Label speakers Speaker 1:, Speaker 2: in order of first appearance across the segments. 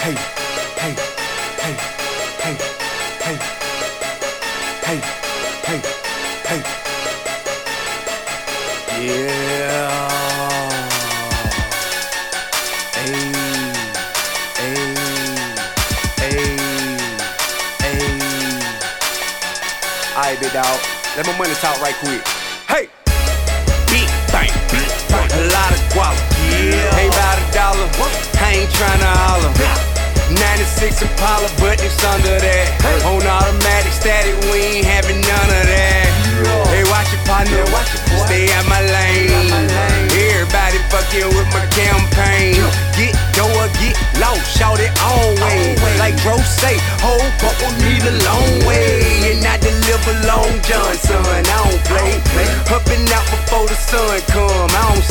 Speaker 1: hey, hey, hey, hey, hey, hey, hey, hey. Yeah. Hey, hey, hey, hey. Alright, big dog. Let my money talk right quick. Hey! Big bang, big bang. A lot of guap. Yeah. Ain't about a dollar. I ain't tryna holler. 96 Impala, but it's under that. On automatic static, we ain't having none of that. Hey, watch it, partner. Stay out my lane. Everybody fucking with my campaign. Get go or get low, shout it on way. Like bro say, whole couple need a long way. And I deliver long John, son. I don't play. Up and out before the sun come,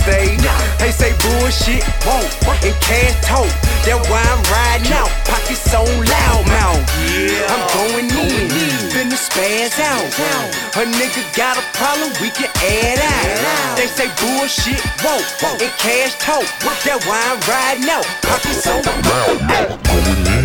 Speaker 1: I. They say bullshit, won't, and cash talk. That why I'm riding out, pockets on loud mouth. I'm going in, finna spaz out. A nigga got a problem, we can add out. They say bullshit, won't, and cash talk. That why I'm riding out, pockets on
Speaker 2: Loud mouth,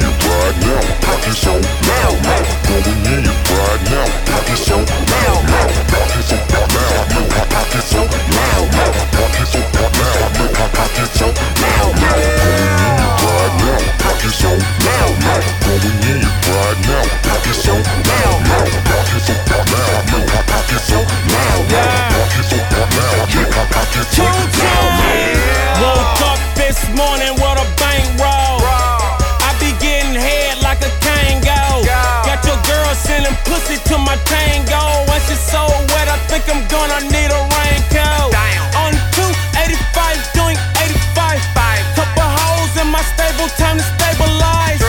Speaker 2: in
Speaker 3: time to stabilize.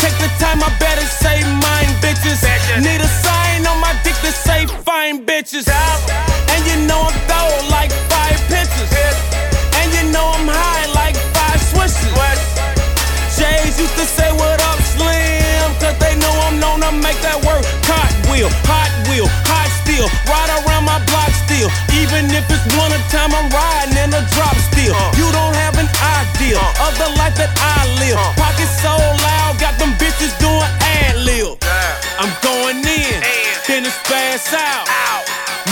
Speaker 3: Check the time, I better say mine, bitches. Need a sign on my dick to say fine, bitches. And you know I'm thorough like five pitches. And you know I'm high like five swishes. Jays used to say, What up, Slim? Cause they know I'm known to make that work. Cartwheel, hot wheel, hot steel. Ride around my block still. Even if it's winter time, I'm riding in a drop still. Uh. You don't have an idea uh. of the life that I live. Uh. Pocket so loud, got them bitches doing ad lib. I'm going in, then it's fast out.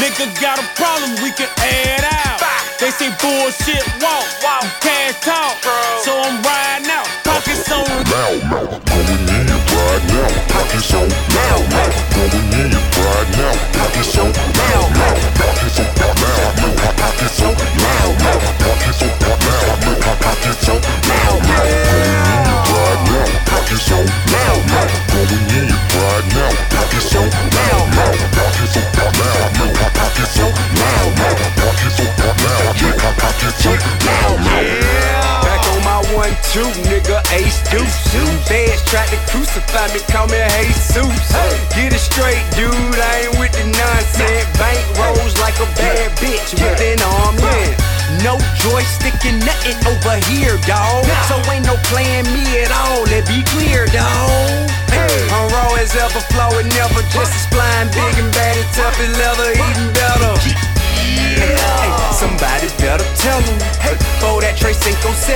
Speaker 3: Nigga got a problem, we can add out. They say bullshit walk, cash talk.
Speaker 1: Two, nigga, ace deuce. Feds tried to crucify me, call me Jesus. Get it straight, dude, I ain't with the nonsense. Bank rolls like a bad bitch with an arm length. No joystick and nothing over here, dawg. So ain't no playing me at all, let be clear, dawg. I'm raw as ever, flowing never just as flying,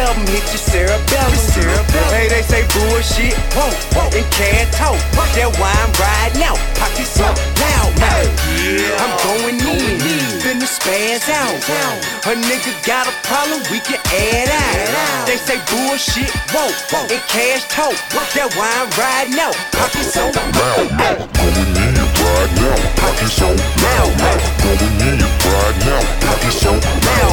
Speaker 1: album hit your cerebellum. cerebellum. Hey, they say bullshit, whoa, whoa, and can't talk. That wine riding out, pockets so loud now. Yeah. I'm going in, finna spaz out. A nigga got a problem, we can add out. They say bullshit, whoa, whoa, and cash talk. That wine riding out, pockets so
Speaker 2: loud now. Going in right now, pockets so loud now. Going in right now, pockets so loud.